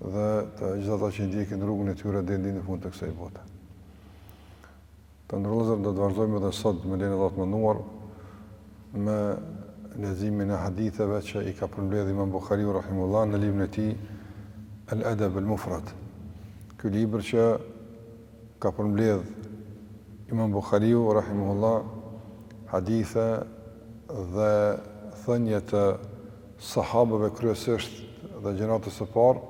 dhe të gjithë ata që ndjekin rrugën e tyre deri në fund të kësaj bote. Të nderuar vëllezër do të vazhdojmë edhe sot me lejen e Zotit të nderuar me leximin e haditheve që i ka përmbledh Imam Buhariu rahimehullah në librin e tij El Edeb El Mufred. Ky libër që ka përmbledh Imam Buhariu rahimehullah hadithe dhe thënie të sahabeve kryesisht dhe gjeneratës së parë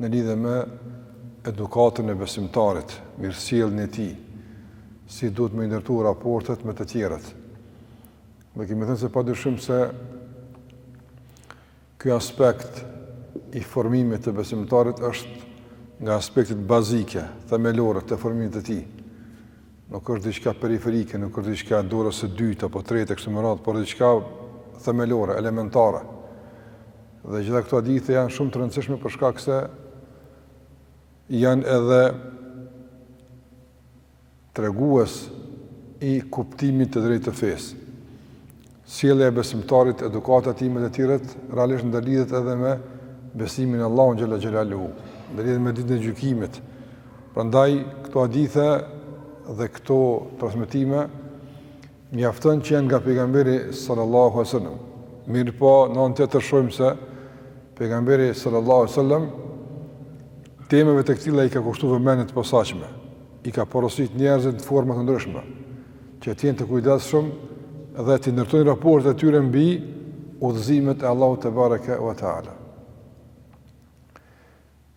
në lidhje me edukatën e besimtarit, mirësjelljen e tij, si duhet me i ndërtu raportet me të tjerët. Dhe kemi thënë se pa dyshim se ky aspekt i formimit të besimtarit është nga aspektet bazike, themelore të formimit të tij. Nuk është diçka periferike, nuk është diçka e dorës së dytë apo tretë e kështu me radhë, por diçka themelore, elementare. Dhe gjitha këto hadithe janë shumë të rëndësishme për shkak se janë edhe tregues i kuptimit të drejtë të fesë. Sjellja e besimtarit, edukata e tij me të tjerët, realisht ndërlidhet edhe me besimin në Allahun xhalla xhelaluhu, ndërlidhet me ditën e gjykimit. Prandaj këto hadithe dhe këto transmetime mjafton që janë nga pejgamberi sallallahu alajhi wasallam. Mirëpo, në anën tjetër shohim se pejgamberi sallallahu alajhi wasallam temave të këtilla i ka kushtu vëmendje të posaçme. i ka porosit njerëzit në forma të ndryshme, që të jenë të kujdesshëm dhe t'i ndërtojnë raportet e tyre mbi udhëzimet e Allahut tebareke ve teala.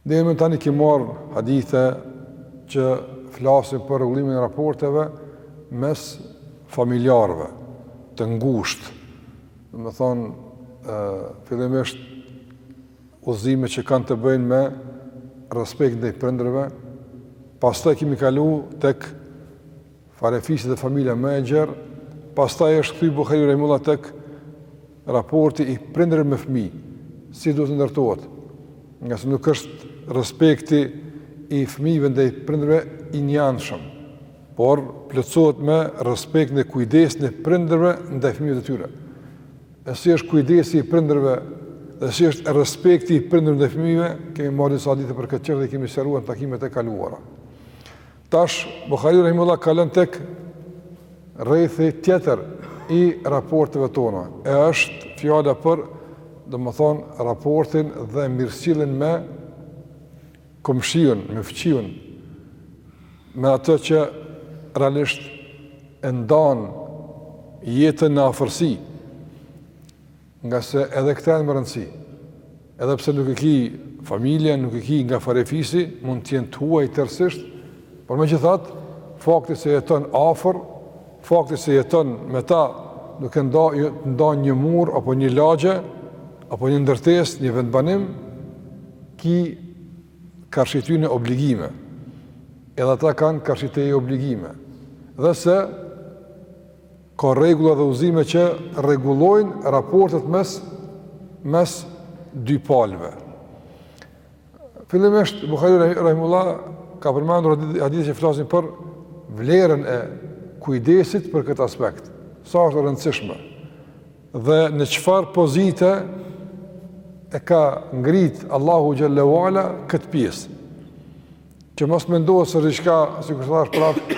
Deri më tani kemi marrë hadithe që flasin për rregullimin e raporteve mes familjarëve të ngushtë, domethënë, fillimisht udhëzime që kanë të bëjnë me respektin ndaj prindërve, pastaj kemi kalu tek farefisi dhe familja më e gjerë, pastaj është kthy Buhariu rahimehullah tek raporti i prindërve me fëmijë, si duhet të ndërtohet, ngase nuk është respekti i fëmijëve ndaj prindërve i njëanshëm, por plotësohet me respektin e kujdesin e prindërve ndaj fëmijëve të tyre. dhe si është kujdesi i prindërve dhe si është respekti i prindërve ndaj fëmijëve, kemi marrë disa hadithe për këtë çështje dhe i kemi sqaruar në takimet e kaluara. Tash Buhariu rahimehullah kalon tek rrethi tjetër i raporteve tona. E është fjala për, domethënë, raportin dhe mirësjelljen me komshiun, me fqinjin, me atë që realisht e ndan jetën në afërsi, nga se edhe këta janë me rëndësi, edhe pse nuk e ki familje, nuk e ki nga farefisi, mund të jenë të huaj tërësisht, por megjithatë, fakti se jeton afër, fakti se jeton me ta, nuk e nda, jo, nda një mur, apo një lagje, apo një ndërtesë, një vendbanim, ki karshi tyne obligime, edhe ata kanë karshi teje obligime, dhe se ka rregulla dhe udhëzime që rregullojnë raportet mes mes dy palëve. Fillimisht Buhari rahimullah ka përmendur hadithe që flasin për vlerën e kujdesit për këtë aspekt, sa është e rëndësishme. Dhe në çfarë pozite e ka ngrit Allahu xhel-le ue ala këtë pjesë. Që mos mendohet se është diçka, sikur thashë prap,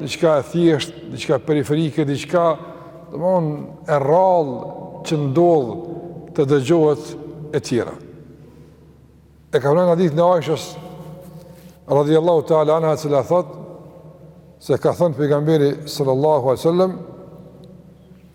diçka e thjeshtë, diçka periferike, diçka domthon e rrallë që ndodh të dëgjohet e tjera. E ka vënë hadithin e Aishës radhiyallahu ta'ala anha e cila thotë se ka thënë pejgamberi sallallahu alaihi wasallam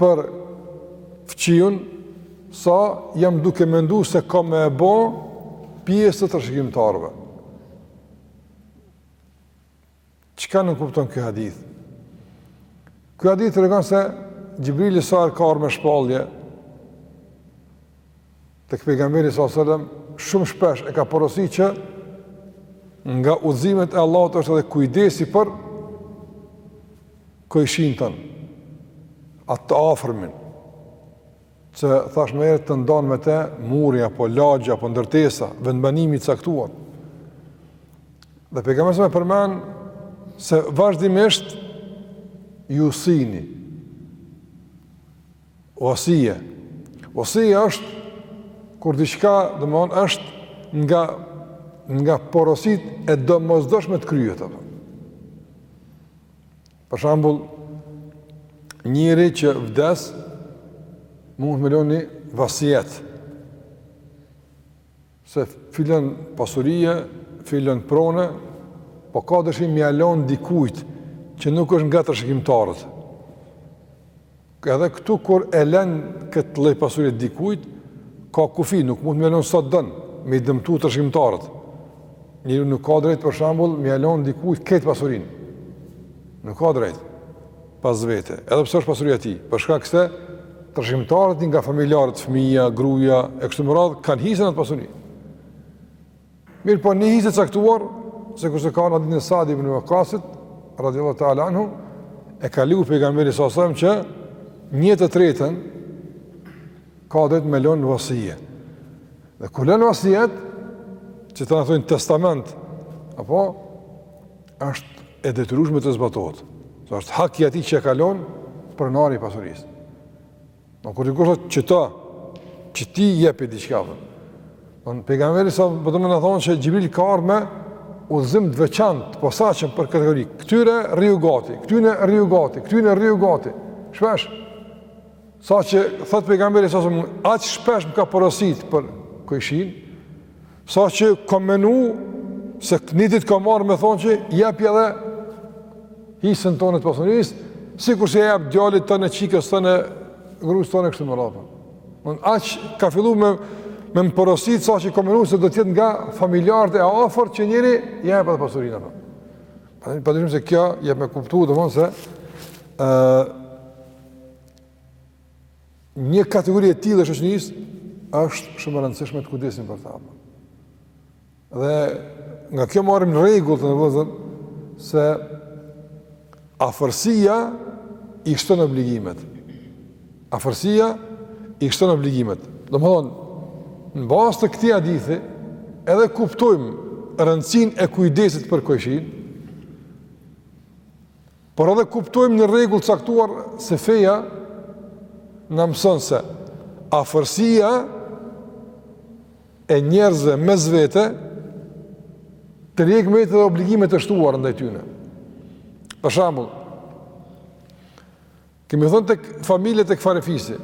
për fqiun sa jam dukë, mendu se ka me e bo pjesë të trashëgimtarëve. Çka nënkupton ky hadith? Ky hadith tregon se Xhibrili sa herë ka ardh me shpallje Tek pejgamberi sallallahu alajhi wasallam shumë shpesh e ka porositur që nga udhëzimet e Allahut është edhe kujdesi për kojshinë tënd. Atë të afërmin që thashë më herët të ndan me të muri apo lagja apo ndërtesa, vendbanimi i caktuar. Dhe pejgamberi më përmend se vazhdimisht jusini Uasije. Uasije është kur diçka, domthon, është nga nga porositë e domosdoshme të kryhet apo. Për shembull, njeri që vdes mund të me lon një vasijet. se filan pasurie, filan prone, po ka dëshirë me ia lon dikujt që nuk është nga trashëgimtarët. Edhe këtu kur e lën këtë lloj pasurie dikujt, ka kufi, nuk mund me ia lon sa t'don, me i dëmtu trashëgimtarët. Njeri nuk ka drejt për shembull me ia lon dikujt krejt pasurinë. Nuk ka drejt. pas vete, edhe pse është pasuria e tij, për shkak se trashëgimtarët nga familjarët, fëmija, gruja, e kështu më radhë, kanë hise n'atë pasuri. Mirëpo një hisë e caktuar, sikurse ka në hadithin Sad ibn Vakasit, radiallahu teala anhu, e ka leju pejgamberi salallahu alejhi selem që një të tretën ka drejtë me lonë vasijet. Dhe kur len vasijet, si tash e thojnë testament, apo, është e detyrueshme të zbatohet. Se është haki i atij që e ka lon pronari i pasurisë. Në kur dikush thotë që ta që t'i jepi diçka. Don pejgamberi sa po do me na thonë se Xhibril ka ardh me udhëzim të veçantë, të posaçëm për kategori. Këtyre rriu gati, këtyre rriu gati, këtyre rriu gati. Shpesh sa që thotë pejgamberi sa më aq shpesh më ka porosit për kojshinë, Sa që kam menu se një ditë ka me m' thonë që jepi edhe hisën tonë të pasurisë, sikurse jep djalit tonë çikës tone grusë tone e kështu me radhë. Aq ka fillu me, me më porosit sa që kam menu se do të jetë nga familjarët e afërt që njeri jep edhe pasurinë. Pa dyshim se kjo jep me kuptu domethënë se uh, një kategori e tillë e shoqërisë është shumë e rëndësishme të kujdesemi për ta. Dhe nga kjo marrim një rregull themi një bazë se afërsia i shton obligimet. Afërsia i shton obligimet. Domethënë në bazë të këtij hadithi edhe kuptojmë rëndësinë e kujdesit për kojshinë. Por edhe kuptojmë një rregull të caktuar se feja na mëson se afërsia e njerëzve mes vete tërhjek me vete obligime të shtuara ndaj tyne. Për shembull, Kemi thënë tek familja tek farefisi.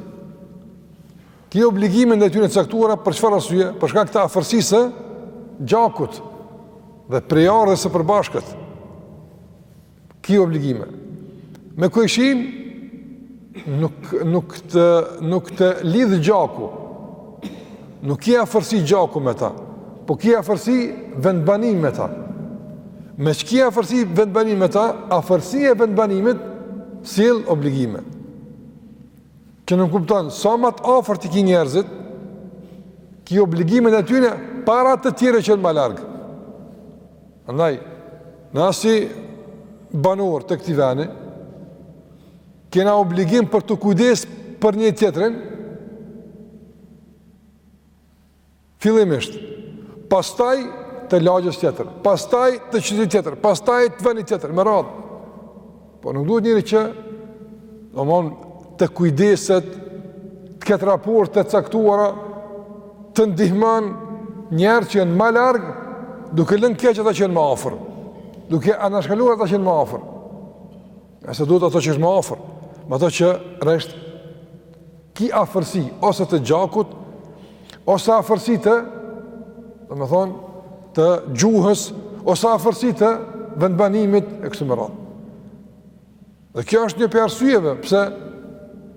Ki obligime ndaj tyre të caktuara për çfarë arsye? Për shkak të afërsisë së gjakut dhe prejardhjes së përbashkët. Ki obligime. Me kojshinë? Nuk nuk të nuk të lidh gjaku. Nuk ki afërsi gjaku me ta, po ki afërsi vendbanim me ta. Meqë ki afërsi vendbanim me ta, afërsia e vendbanimit sjell obligime. Që nënkupton, sa më të afërt i ki njerëzit, ki obligime ndaj tyre para të tjerëve që janë më larg. Andaj, na si banorë të këtij veni, Kena obligim për t'u kujdes për njëri-tjetrin, fillimisht, pastaj të lagjës tjetër, pastaj të qytetit tjetër, pastaj të vendit tjetër, me radhë. Po nuk duhet njeri që, domethon, të kujdeset, të ketë raporte të caktuara, të ndihmon njerëz që janë ma larg, duke lënë keq ata që janë ma afër, duke anashkaluar ata që janë ma afër. Pse duhet ato që është më afër, me ato që realisht ki afërsi, ose të gjakut, ose afërsi të, domethonë, të gjuhës, ose afërsi të vendbanimit e kështu me radhë. Dhe kjo është një pi arsyeve, pse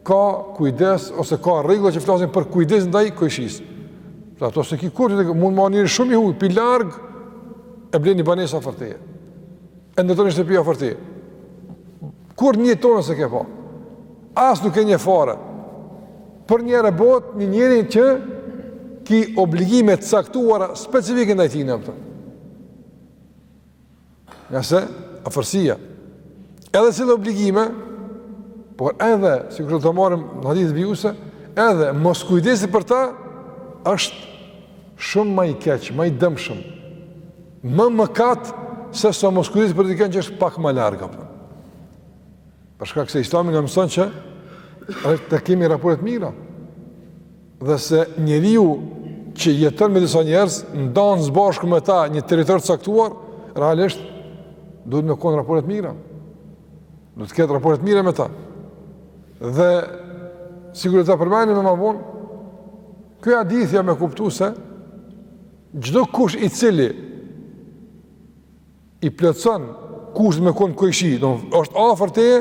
ka kujdes, ose ka rregulla që flasin për kujdes ndaj kojshisë. Pra, ato se ki kur mund një njeri shumë i huj, pi larg, e blen ni banesë afër teje. E ndërton një shtëpi afër teje. Kur njet tonë s'e ke pa. As nuk e njeh fare. Përnjëherë bohet një njeri që ki obligime të caktuara specifike ndaj tina, apo. Ngase, afërsia. Edhe sjell obligime, por edhe, sikur do ta marrim në hadithet vijuese, edhe moskujdesi për ta, është shumë ma i keq, ma i dëmshëm, Më mëkat se sa moskujdesi për dikën që është pak më larg apo. Për shkak se Islami na mëson që të kemi raporte të mira. Dhe se njeriu që jeton me disa njerëz, ndan së bashku me ta një territor të caktuar, realisht duhet me kon raporte të mira. Duhet të ketë raporte të mira me ta. Dhe siç do ta përmendim edhe ma vonë. Ky hadith jep me kuptu se Çdo kush i cili i plotëson kushtet me kon kojshi, do është afër teje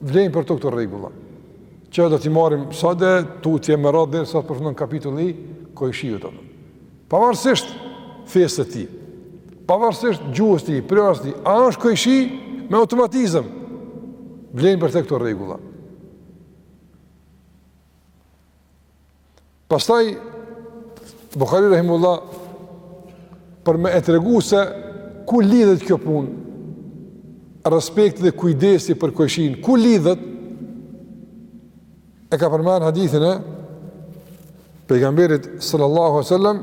vlen për to këto rregulla. Që do t'i marrim sot dhe tutje me radhë derisa të përfundon kapitulli i kojshiut apo. Pavarësisht fesë të tij, pavarësisht gjuhës të tij, prejardhjes tij, a është kojshi me automatizëm vlen për të këto rregulla. Pastaj, Bukhari Rahimehullah, për me e tregu se ku lidhet kjo punë, respekti dhe kujdesi për kojshin, ku lidhet, e ka përmen hadithin e pejgamberit sallallahu alejhi sallam,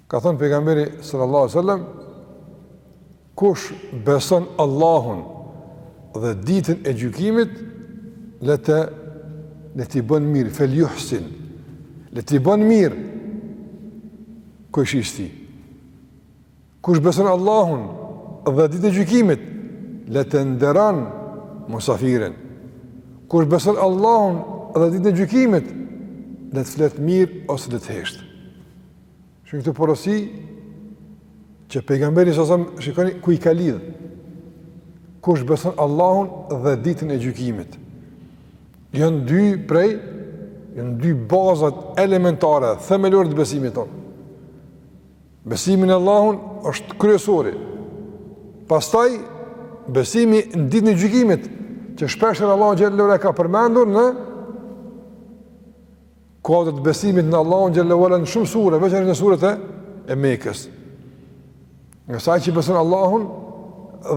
Ka thënë pejgamberi sallallahu alajhi wasallam kush beson Allahun dhe ditën e gjykimit le të le të bën mirë fel yuhsin le të bën mirë kojshisë ti kush beson Allahun dhe ditën e gjykimit le të nderon musafirin kush beson Allahun dhe ditën e gjykimit le të flet mirë ose le të heshtë Shikoni këtë porosi që pejgamberi sallallahu alajhi wasallam shikoni ku i ka lidh. Kush beson Allahun dhe ditën e gjykimit. Janë dy prej janë dy bazat elementare themelore të besimit tonë. Besimi në Allahun është kryesori. Pastaj besimi në ditën e gjykimit që shpeshherë Allahu xhallahu e ka përmendur në Kuadër të besimit në Allahun xhallahu ala në shumë sure, veçanërisht në surat e, e Mekës. Ngase ai që beson Allahun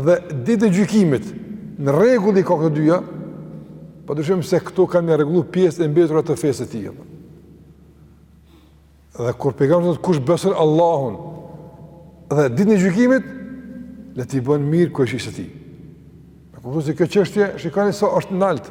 dhe ditën e gjykimit në rregull i ka këto dyja, pa dyshim se këto kanë me ia rregullu pjesët e mbetura të fesë së tij. Dhe kur pejgamberi thotë kush beson Allahun dhe ditën e gjykimit, le t'i bën mirë kojshisë tij. Me kuptu se kjo çështje, shikoni sa është nalt.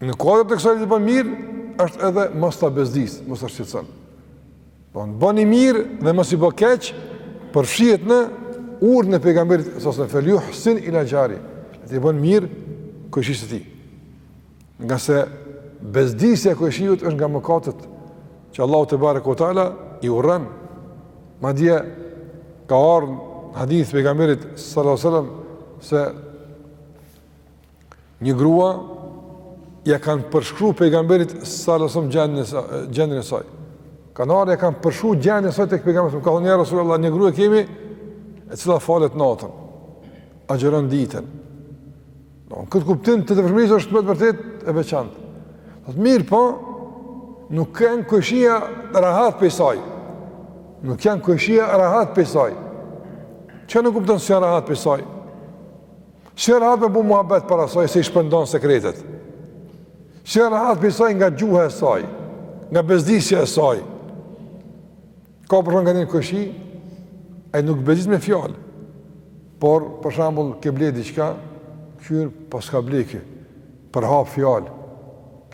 Në kuadër të kësaj le t'i bën mirë, është edhe mos ta bezdis, mos ta shqetëson. Pra bëni mirë dhe mos i bë keq, përfshihet në urdhrin e pejgamberit sallallahu alajhi wasallam fel yuhsin ila xharihi. Le t'i bën mirë kojshisë së tij. Ngase bezdisja e kojshiut është nga mëkatet që Allahu tebareke we teala i urren. Madje ka ardhur hadith i pejgamberit sallallahu alajhi wasallam se Një grua ia kanë përshkruar pejgamberit sallallahu alajhi wasallam gjendjen e saj. Kanë ardhur ia kanë përshkruar gjendjen e saj tek pejgamberi sallallahu alajhi wasallam. Kanë thënë ja Resulallah një grua kemi e cila falet natën, agjeron ditën. Në këtë kuptim të devotshmërisë është me të vërtetë e veçantë. Mirëpo, nuk janë kojshia rahat prej saj. Nuk janë kojshia rahat prej saj. Çka nënkupton s'janë rahat prej saj? S'je rahat me bo muhabet para saj se i shpërndan sekretet. S'je rahat prej saj nga gjuha e saj, nga bezdisja e saj. Ka për shembull nganjë kojshi, ai nuk bezdis me fjalë. Por, për shembull, ke ble diqka, kqyr paska ble ky, përhap fjalë,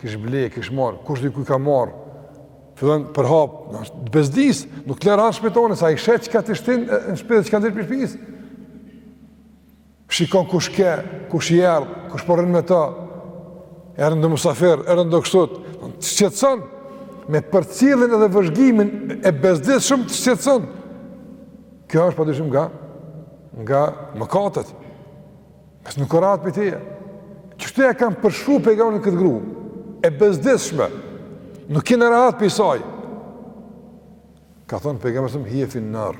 kish ble, kish marrë, kush di ku ka marrë, fillon përhap, të bezdis, nuk të lë rahat në shpi tënde sa i sheh çka të shtin, në shpi çka të shpishpisë. shikon kush ke, kush i erdh, kush po rrin me ta, erdh do musafir, erdh do kështu, të shqetson, me përcjelljen edhe vëzhgimin e bezdisshëm të shqetson. Kjo është pa dyshim nga, nga mëkatët, nëse nuk ke rehat prej tij. Kështu ja kanë përshkru pejgamberit këtë gru, e bezdisshme, nuk kanë rahat prej saj, Ka thënë pejgamberi a.s. hije fin-nar.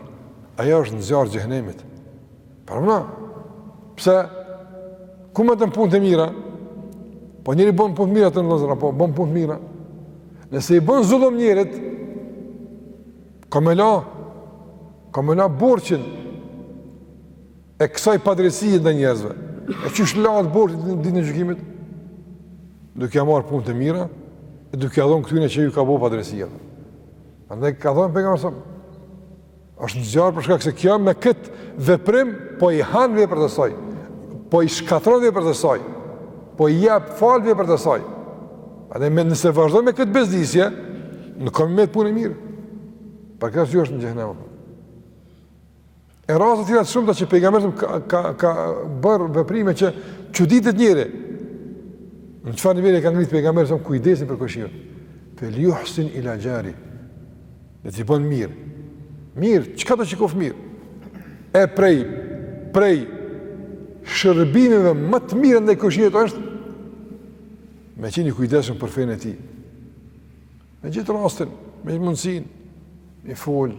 Ajo është në zjarr xhehenemit. Pra pse, ku mbetën punët e mira? Po njeri bën punë të mira, po bën punë të mira. Nëse i bën zullum njerit, ka me la, ka me la borxhin e kësaj padrejtësie ndaj njerëzve. E qysh lahet borxhi në ditën e gjykimit. Duke ja marrë punët e mira, e duke ja dhon këtyne që ju ka bo padrejtësi. Andaj ka thënë pejgamberi a.s. është në zjarr për shkak se kjo me kët veprim po i han veprat e saj. Po i shkatërron veprat e saj. Po i jap fal veprat e saj. Andaj nëse vazhdon me kët bezdisje, nuk ka me i met punë e mirë. Për këtë ajo është në xhehenem. E raste të tjera të shumta që pejgamberi a.s. ka, ka, ka bërë veprime që çuditet njeri. Në çfarë niveli e ka ngritë pejgamberi a.s. kujdesin për kojshinë? Fel-juhsin ila xharihi. Dhe t'i bën mirë. Mirë, çka do që koftë mirë? E prej, prej shërbimeve më të mira ndaj kojshisë është me qenë i kujdesshëm për fenë e tij. Me gjetë rastin, me gjetë mundësinë, me folë,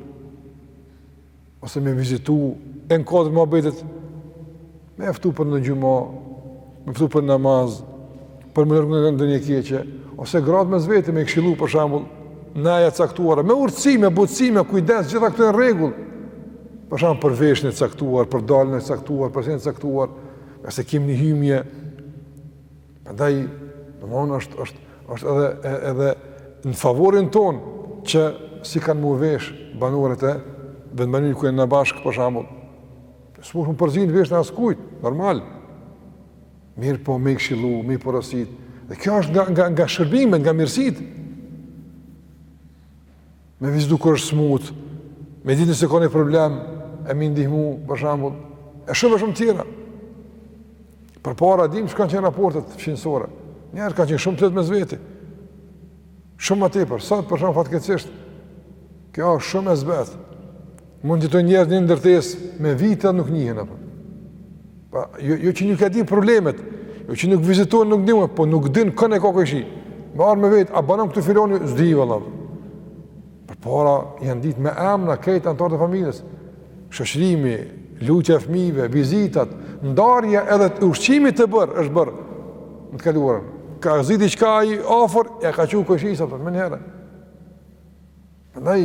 ose me vizitu, e me kthy në muhabetet, me e ftu për në xhuma, me e ftu për namaz, për me largu nga ndonjë e keqe, ose gratë mes veti, me i këshillu për shembull, në gjana caktuara, me urtësi, me butësi, me kujdes, gjitha këto janë në rregull, për shembull për veshjen e caktuar, për daljen e caktuar, për sene të caktuara, nëse kem një hymje, Prandaj, domethonë është është është edhe edhe në favorin tonë që si kanë me u vesh banorët e vendbanimit ku jena bashkë për shembull. S'mun me u përzi n'veshjen e askujt, normal. Mirëpo me i këshillu, me i porosit. Dhe kjo është nga nga nga shërbimet, nga mirësitë. Me vizitu kur është smut, me ditë nëse ka një problem, e me i ndihmu, për shembull, e shumë e shumë tjera. Përpara, dim që kanë qenë raportet fqinjësore. Njerëz kanë qenë shumë të lidht mes veti. Shumë më tepër, sot për shembull fatkeqësisht, kjo është shumë e zbehtë. Mund të jenë njerëz në një ndërtesë me vite nuk njihen apo. Pa, jo, jo që nuk i din problemet, jo që nuk vizitohen, nuk dimë, po nuk din kon e ka kojshi. Me ardh me vet, a banon këtu filani, s'di valla. Përpara, janë ditë me emna, kejtë anëtarët të familjes. Shoqërimi, lujtja e fmijve, vizitat, ndarja edhe e ushqimit është bërë, është bërë, në të kaluarën. Ka zi diçka i afërmi, e ka çu kojshisë, apo, menjëherë. Andaj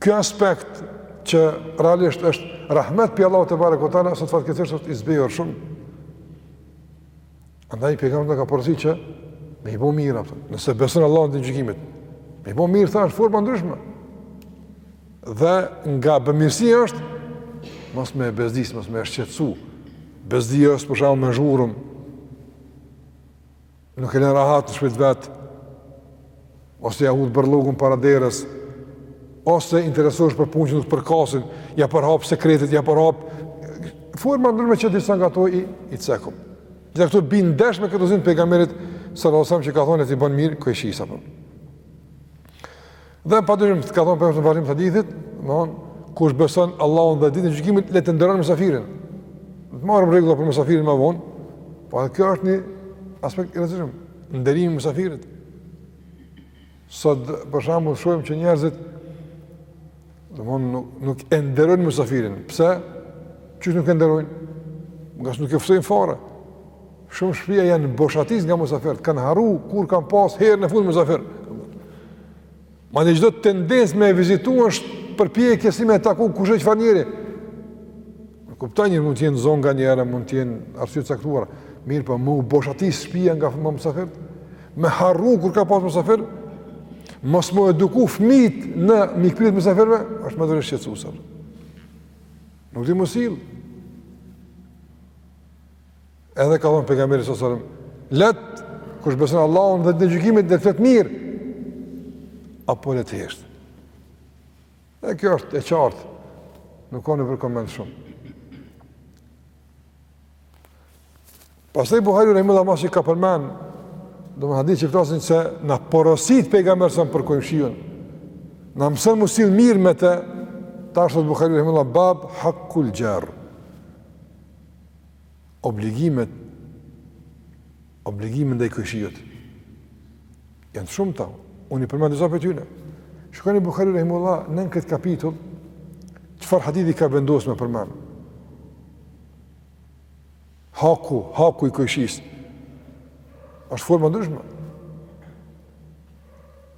kjo aspekt që realisht është rahmet pi Allahut tebareke ue teala sot fatkeqësisht është i zbehur shumë. Andaj pejgamberi ka porositur që me i bë mirë apo. Nëse beson Allahun, ditën e gjykimit, me i bë mirë tash është forma ndryshme. Dhe nga bëmirësi është mos me e bezdis, mos me e shqetësu. Bezdi është për shembull me zhurmë. Nuk e lënë rahat në shpi t'vet ose ja hudh bërllokun para derës ose interesohesh për punë që nuk të përkasin, ja përhap sekretet, ja përhap forma ndryshme që disa nga to i i cekum. Dhe këtu bijn ndesh me porosinë e pejgamberit sallallahu alajhi wasallam që ka thonë ti bën mirë kojshisë apo. Dhe pa dyshim që ka thonë në vazhdim të hadithit, domethonë, kush beson Allahun dhe ditën e gjykimit, le ta nderon mysafirin. Do të marrim rregulla për mysafirin më vonë. Po edhe kjo është një aspekt i rëndësishëm, nderimi i mysafirit. Sot për shembull shohim që njerëzit domethonë nuk, nuk e nderojnë mysafirin. Pse? Qysh nuk e nderojnë? Ngase nuk e ftojnë fare. Shumë shpia janë boshatis nga musafirët, kanë harru kur kanë pas herën e fundit musafir. Madje çdo tendencë me e vizitu është përpjekje si me e taku kushedi çfarë njeri. E kuptoj njerëzit mund t'jenë zonë nganjëherë, mund t'jenë arsye të caktuara. Mirëpo, me u boshatis shpia nga musafirët, me harru kur ka pas musafirë, mos me u eduku fëmijët në mikpritje të musafirëve, është me të vërtetë shqetësuese. Nuk di me u sjell, Edhe ka thënë pejgamberi sallallahu alajhi wasallam, "Le të, kush beson Allahun dhe ditën e gjykimit le të flet mirë, apo le të hesht." Dhe kjo është e qartë. Nuk ka nevojë për koment shumë. Pastaj Buhariu rahimullahu masi ka përmend do hadithe që flasin se na porosit pejgamberi sa për kojshiun. Na mëson m'u sill mirë me te, tash thotë Buhariu rahimullahu bab hakul xhar. obligimet obligimet ndaj kojshiut. Janë shumta, unë i përmend disa prej tyre. Shikoni Buhari rahimullah nën këtë kapitull çfarë hadithi ka vendosur me përmend. Haku, haku i kojshisë është forma ndryshme.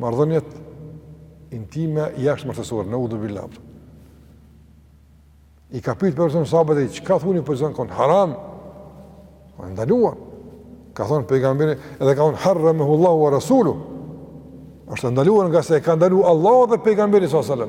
marrëdhëniet intime jashtëmartesore, naudhubillah. I ka pyt për zinanë sahabët e çka thuni për zinan, kanë thonë haram, e ndaluar, ka thonë pejgamberi, edhe ka thonë harremehullahu wa rasulu, është e ndaluar ngase e ka ndalu Allahu edhe pejgamberi s.a.s.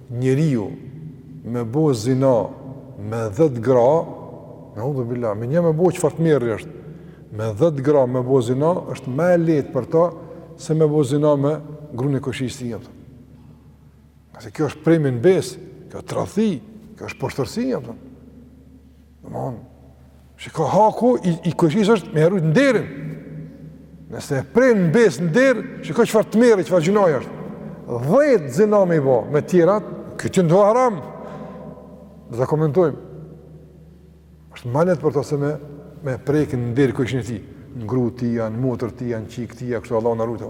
njeriu me bo zina me dhjetë gra, naudhubillah, me një me bo çfarë tmerri është. Me dhjetë gra me bo zina është më e lehtë për të se me bo zina me gruan e kojshisë tij. Se kjo është premje në besë, kjo tradhti, kjo është poshtërsi apo. Domethonë, shiko haku i, i kojshisë është me ia rujt nderin. Nëse e pren në besë, në nder, shiko çfarë tmerri, çfarë gjynahi është. Dhetë zina me i bo, me tjerat, që të jenë haram. Do ta komentojmë. është ma leht për të se me, me prek në nder kojshinë e tij. Në gru tij a në motër tij a në çikë tij a kështu, Allahu na rujtë.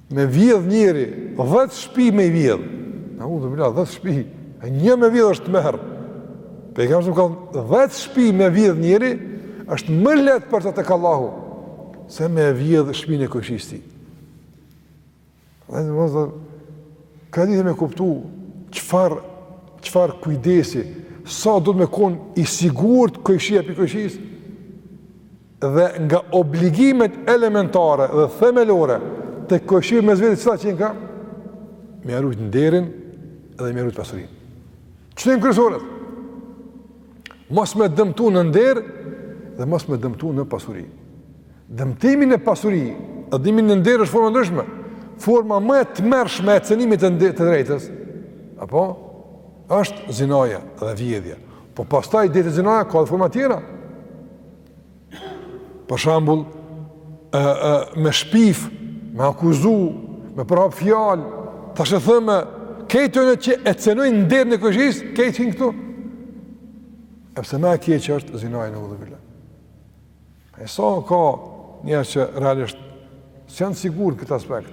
Me vjedh njeri, dhetë shpi me i vjedh. Naudhubillah, dhetë shpi. E një me vjedh është tmerr. Po e ka thonë, dhetë shpi me vjedh njeri, është më lehtë për të tek Allahu, se me vjedh shpinë e kojshisë tij. Domethonë, ka ditë me kuptu, çfarë, çfarë kujdesi, sa duhet me konë i sigurt kojshia prej kojshisë, Dhe nga obligimet elementare dhe themelore të kojshive mes veti, cilat janë, çka? Me ia rujt nderin dhe me ia rujt pasurin. Qëto janë kryesoret. Mos me dëmtu në nder dhe mos me dëmtu në pasuri. Dëmtimi në pasuri, dëmtimi në nder është forma të ndryshme, forma më e tmerrshme e cenimit të, të drejtës, apo? është zinaja dhe vjedhja. Po pastaj deri te zinaja ka dhe forma tjera. Për shembull, ë ë me shpif, me akuzu, me përhap fjalë, thashetheme, krejt ato që e cenojnë nderin e kojshisë, krejt hijnë këtu. Epse më e keq është zinaja naudhubillah. E sa ka njerëz që realisht s'janë sigurt në këtë aspekt.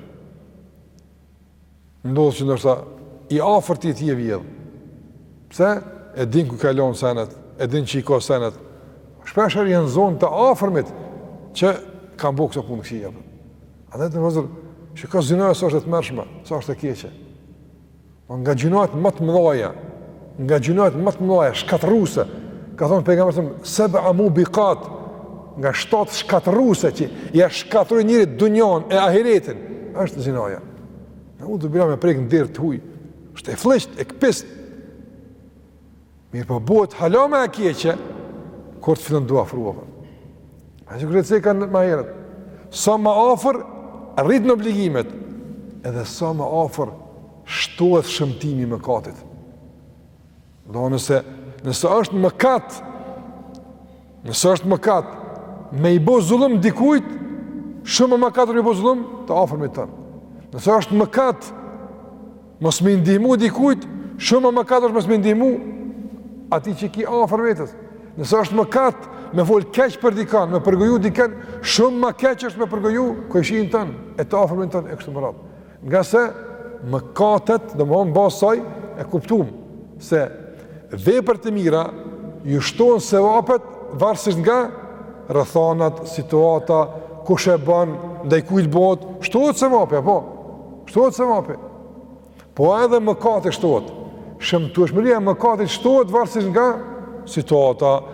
ndodh që ndoshta i afërti i tij e vjedh. Pse? E din ku ka lon senet, e din që i ka senet. Shpeshherë janë zonë të afërmit që kanë bo këto punë të këqija. Andaj vllazër, shiko zinaja sa është e tmerrshme, sa është e keqe. Ma po nga gjynahet më të mëdhaja, nga gjynahet më të mëdha shkatrruse ka thonë pejgamberi sa sab'a mubiqat nga shtat shkatrruse që ja shkatrrojnë njerit dunjan e ahiretin është zinaja ne u dëbëra me prek ndër të huaj është e flliqt e pist mirëpo bëhet hala ma e keqe kur të fillon të afrohet a ju gjetni kanë ma herët sa ma afër rriten obligimet edhe sa ma afër shtohet shëmtimi i mëkatit. Do të thotë nëse është mëkat, nëse është mëkat me i bë zullum dikujt, shumë ma mëkat është me i bë zullum të afërmit tan. Nëse është mëkat mos me i ndihmu dikujt, shumë ma mëkat është mos me i ndihmu atij që ki afër vetes. Nëse është mëkat me fol keq për dikën, me përgoju dikën, shumë ma keq është me përgoju kojshinë tan e të afërmit tan e kështu me radhë. Ngase mëkatet, domethonë n'bazë saj, e kuptum se veprat e mira ju shtohen sevapet varësisht nga rrethanat, situata, kush e bën, ndaj kujt bëhet, shtohet sevapi, po, shtohet sevapi. Po edhe mëkati shtohet. Shëmtueshmëria e mëkatit shtohet varësisht nga situata,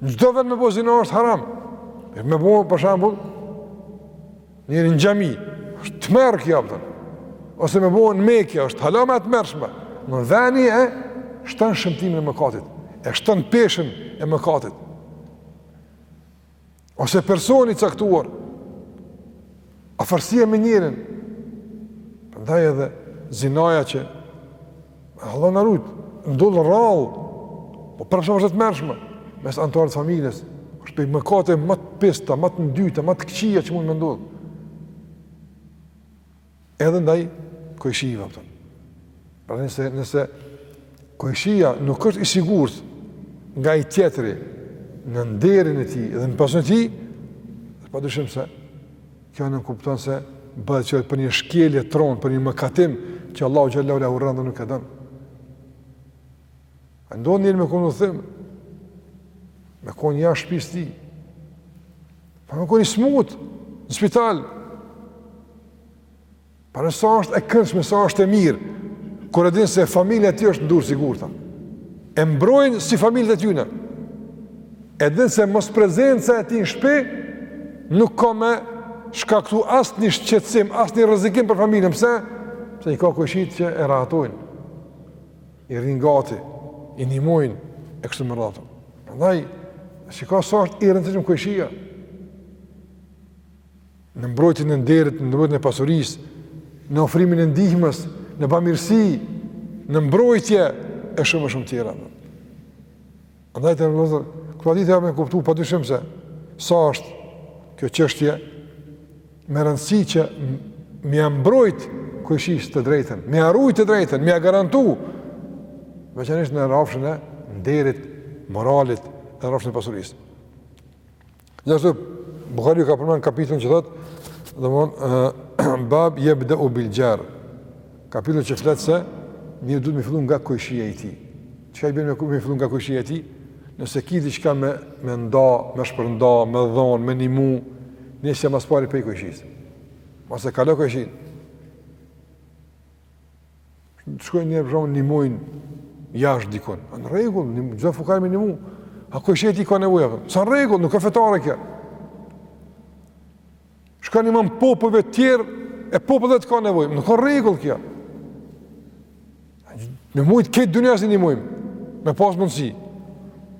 N'çdo vend me bo zina është haram. E me bo për shambull, njeri në xhami, është tmerr kjo, a kupton. Ose me bo në Meke, është hala ma e tmerrshme. Edhe vendi e shton shëmtimin e mëkatit, e shton peshën e mëkatit. Ose personi i caktuar, Afërsia me njerin, prandaj edhe zinaja që Allah na rujt, ndodh rrallë, po përra shumë është e tmerrshme, mes anëtarëve t'familjes, është prej mëkateve ma të pista, ma të ndyta, ma të këqija që mund me ndodh. Edhe ndaj kojshive, kupton. Pra nëse, nëse kojshia nuk është i sigurt nga tjetri në nderin e tij dhe në pasuninë e tij, dhe pa dyshim se kjo nënkupton se bëhet fjalë për një shkelje t'rondë, për një mëkatim që Allahu xhele shanuhu nuk e don. E ndodh njeri me konë n'udhëtim, me konë jashtë shpisë tij, a me konë i smutë, në spital, Pa sa është e këndshme, sa është e mirë, kur e din se familja e tij është n'dur t'sigurta. E mbrojnë si familjet e tyne. E din se mosprezenca e tij në shpi, nuk ka me shkaktu asnjë shqetësim, asnjë rrezikim për familjen. Pse? Pse i ka kojshitë që e ratojnë, i rrinë gati, i nimojnë, e kështu me radhë. Prandaj, shika sa është i rëndësishëm kojshia, në mbrojtjen e nderit, në mbrojtjen e pasurisë, në ofrimin e ndihmës, në bamirësi, në mbrojtje e shumë e shumë tjera. Andaj të nderuar, këto ditë a me kuptu pa dyshim se sa është kjo çështje me rëndësi që me ia mbrojt kojshisë të drejtën, me ia rujt të drejtën, me ia garantu, veçanisht në rrafshin e nderit, moralit, në rrafshin e pasurisë. Gjithashtu Buhariu ka përmend kapitullin që thotë, domthonë bab jebdeu bil xhar. Kapitulli që flet se njeri duhet me fillu nga kojshia e tij. Çka i bjen me fillu nga kojshia i tij? Nëse ki diçka me me nda, me shpërnda, me dhon, me nimu, nisja ma s'pari prej kojshisë. Mos e kalo kojshinë. Shkojnë njerëz për shembull nimojnë jashtë dikon. Në rregull, çdo fukara me nimu. A kojshia yt ka nevojë? S'a në rregull, nuk a fetare kjo. Shko nimon popujve tjerë, e populli yt ka nevojë. Nuk a në rregull kjo. Me mujtë krejt dunjasë i nimojmë. Me pasë mundësi.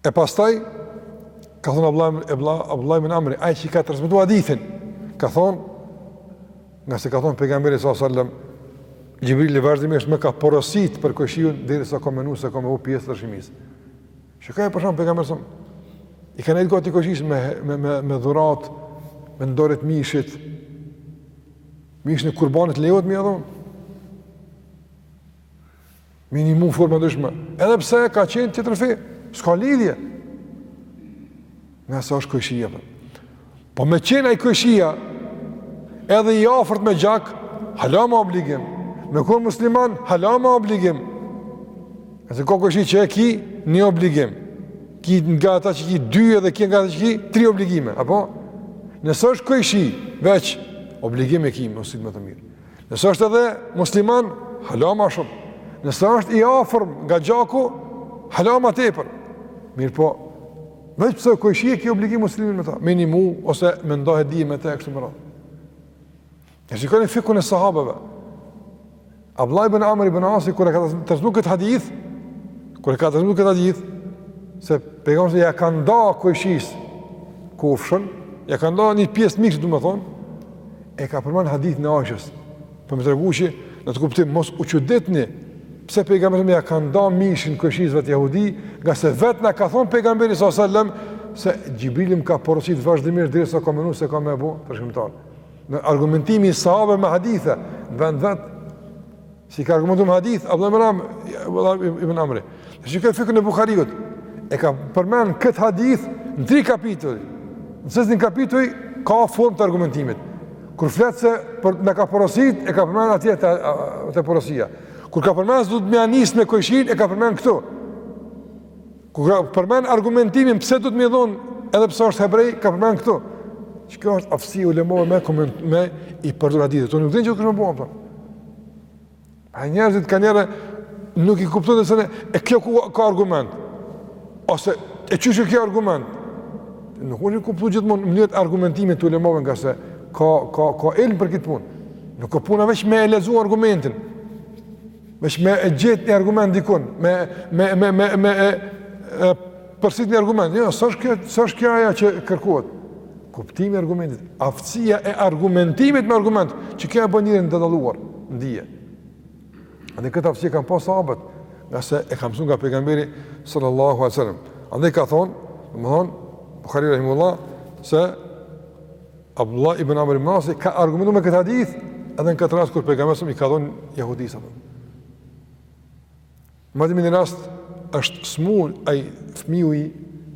E pastaj, ka thonë Abdullah ibn Amri, ai që ka transmetuar hadithin, ka thonë, ngase ka thonë pejgamberi sallallahu alajhi wasallam, Xhibrili vazhdimisht më ka porosit për kojshiun derisa kam menu se ka me u pjesë e trashëgimisë. Shiko për shembull pejgamberi sa i ka nda këtij kojshisë me me me me dhurat, me ndorë të mishit. Mishin e kurbanit lejohet me ia dhon. Me i nimu në forma ndryshme. Edhe pse ka qenë tjetër fe, s'ka lidhje. Nëse është kojshi, për. Po me qenë ai kojshia, edhe i afërt me gjak, hala ma obligim. Me kon musliman, hala ma obligim. Nëse ka kojshi që e ki, një obligim. Ki nga ata që ki dy edhe ki nga ata që ki, tri obligime. Apo? Nëse është kojshi, veç, obligim e ki, me u sjell me të mirë. Nëse është edhe musliman, hala ma shumë. Nëse është i afërm nga gjaku, hala ma tepër. Mirëpo, veç pse o kojshi e ki obligim me u sjell mirë me ta, me i nimu, ose me nda hedije me te e kështu me radhë. E shikoni fikhun e sahabeve. Abdullah ibn Amr ibn Asi kur e ka transmetuar këtë hadith, kur e ka transmetuar këtë hadith se pejgamberi ja ka nda kojshisë kufshën, ja ka nda një pjesë mikë, domethënë, E ka përmend hadithin e Aishës, për me tregu që në atë kuptim mos u çuditni pse pejgamberi ja ka nda mishin kojshisë vet jehudi, ngase vetë na ka thonë pejgamberi sa sallem, se Xhibrili m'ka porosit vazhdimisht derisa kam menu se ka me bo trashëgimtar. Në argumentimi i sahabëve me hadithe, në vend të vet, Si ka argumentu me hadith, Abdullah ibn Amr, Abdullah ibn Amr. E shikoje fikhun e Bukhariut, e ka përmen këtë hadith në tri kapituj. Në secilin kapitull, ka formë të argumentimit. Kur flet se për, na ka porosit, e ka përmen atje te, te porosia. Kur ka përmen se duhet me ja nis me kojshin, e ka përmen këtu. Kur ka përmend argumentimin pse duhet me i dhon edhe pse është hebrej, ka përmend këtu. Që kjo është aftësi e ulemove me, me i përdor hadithet. Unë nuk di çka me bo. A njerëzit kaniherë nuk i kuptojnë se ne e kjo ku ka argument. Ose e qysh kjo argument. Nuk i kuptojnë gjithmonë mënyrat e argumentimit të ulemove ngase ka ka ka ilm për këtë punë. Nuk a puna veç me e lexu argumentin. Veç me e gjetë një argument dikun, me, me, me, me, me e, e përsërit një argument, jo, s'është kjo, s'është kjo ajo që kërkohet. Kuptimi i argumentit, aftësia e argumentimit me argument, që kjo e bën njerin të dalluar në dije. Andaj këtë aftësi e kanë pas sahabët, ngase e kanë msu nga pejgamberi sallallahu alajhi sallam. Andaj ka thonë, domethonë, Bukhari Rahimahullah, se Abdullah ibn Amr ibn Asi ka argumentu me këtë hadith edhe në këtë rast kur pejgamberi i ka dhënë jehudisë ato. Madje në një rast është smur ai fëmiu i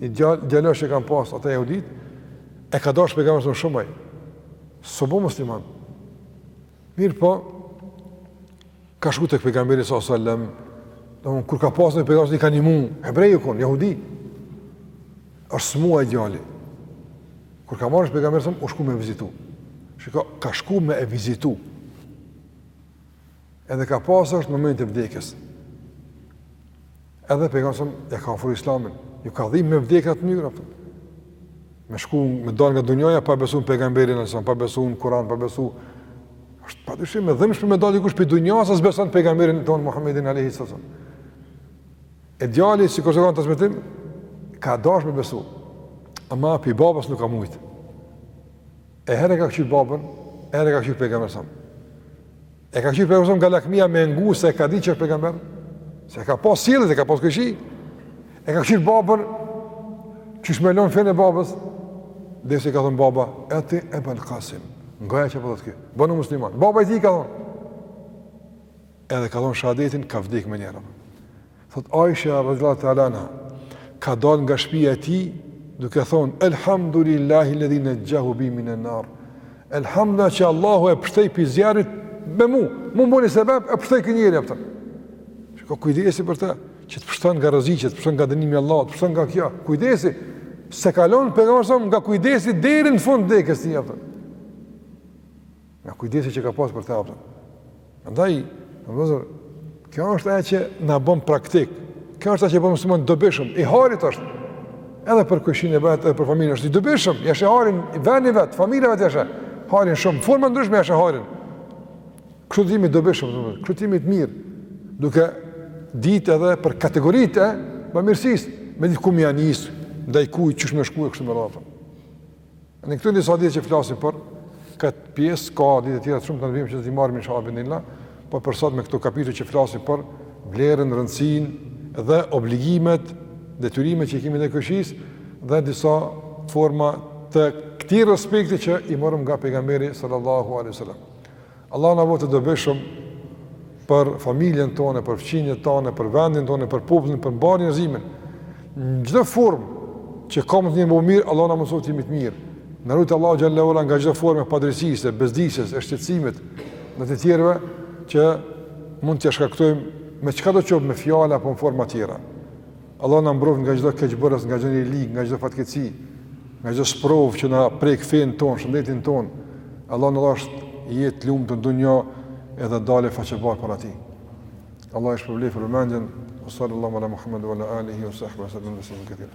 një djalë djalë që kanë pas ata jehudit e ka dashur pejgamberin shumë ai. S'u bo musliman. Mirpo ka shku tek pejgamberi sallallahu alajhi wasallam, domthon kur ka pasur pejgamberi i ka ndihmu, hebre u kon, jehudi. Është smu ai djali. Kur ka marrë vesh pejgamberi sallallahu u shku me e vizitu. Shiko, ka shku me e vizitu. Edhe ka pa se është moment i vdekjes. Edhe pejgamberi sa ia ka ofru Islamin, ju ka dhimt me vdek në atë mënyrë apo? Me shku me dal nga dunjaja pa besuar pejgamberin e sa pa besuar Kur'an, pa besu. Është pa dyshim e dhimbshme me dal dikush prej dunjas s'e beson pejgamberin ton Muhammedin alayhi sallam. E djali sikur thonë në transmetim ka dashur me besu. Ama pi babas nuk ka mujt. E herë ka kqyr babën, e herë ka kqyr pejgamberin E ka kqyrë pejgamberin nga lakmia me e ngu se e ka dit që është pejgamber? Se e ka pa sjelljet, e ka pas kojshi. E ka kqyrë babën qysh me lënë fenë e babës, derisa i ka thënë baba, eti eben Kasim, ngoje çka po të thotë ky, bonu musliman. Baba i tij ka thënë. Edhe ka thënë shahadetin, ka vdikë menjëherë. Thotë Aisha radhiyallahu ta'ala anha, ka dalë nga shtëpia e tij duke thonë elhamdulillahi alladhi najjahu bi min an-nar. Elhamdulillah që Allahu e pshtoi pi zjarrit me mua. Mu m'bëni sebab e pshtoi ky njeri, a kupton. Shikoj kujdesi për të, që të pshton nga rreziqet, të pshton nga dënimi i Allahut, të pshton nga kjo. Kujdesi. S'e ka lon pejgamberi nga kujdesi deri në fund dekës tij, a kupton. Nga kujdesi që ka pas për ta. Prandaj, domethënë, kjo është ajo që na bën praktik, kjo është ajo që bën muslimanin dobishëm, i hajrit është, edhe për kojshinë e vet, edhe për familjën është i dobishëm, ia sheh hajrin vendi i vet, familja e vet ia sheh hajrin, shumë forma ndryshme ia sheh hajrin. Kështu të jemi dobishëm, kështu të jemi të mirë, duke ditë edhe për kategoritë e bamirësisë, me ditë ku me ia nisë, ndaj kujt, qysh me shku, kështu më rafëm. Në këto disa hadithe që flasim për këtë pjesë, ka hadithe tjera shumë të ndryshme që do t'i marrim inshallah biidhnillah, po për sot me këto kapitujt që flasim për vlerën, rëndësinë dhe obligimet, detyrimet që kemi ndaj kojshisë dhe disa forma të këtij respekti që i morëm nga pejgamberi sallallahu alaihi wasallam. Allahu na bëftë të dobishëm për familjen tonë, për fqinjët tonë, për vendin tonë, për popullin, për mbarë njërzimin. Në çdo formë që ka mundësi me bo mirë, Allahu na mundësoftë t'jemi të mirë. Na rujtë Allahu Xhelle ue Ala nga çdo formë e padrejtësisë, e bezdisjes, e shqetësimit ndaj të tjerëve që mund t'ia shkaktojmë me çkado qoftë me fjalë apo në forma tjera. Allahu na mbroftë nga çdo keqbërës, nga çdo njeri lig, nga çdo fatkeqësi, nga çdo sprovë që na prek fenë tonë, shëndetin tonë. Allahu na dhashtë jetë t'lumtur në dunja edhe dalë faqebardhë para tij. Allahu ju shpërbleftë për vëmendjen. Wa salli Allahumma ala Muhammedin wa ala alihi wa sahbihi wa sallam taslimin katira.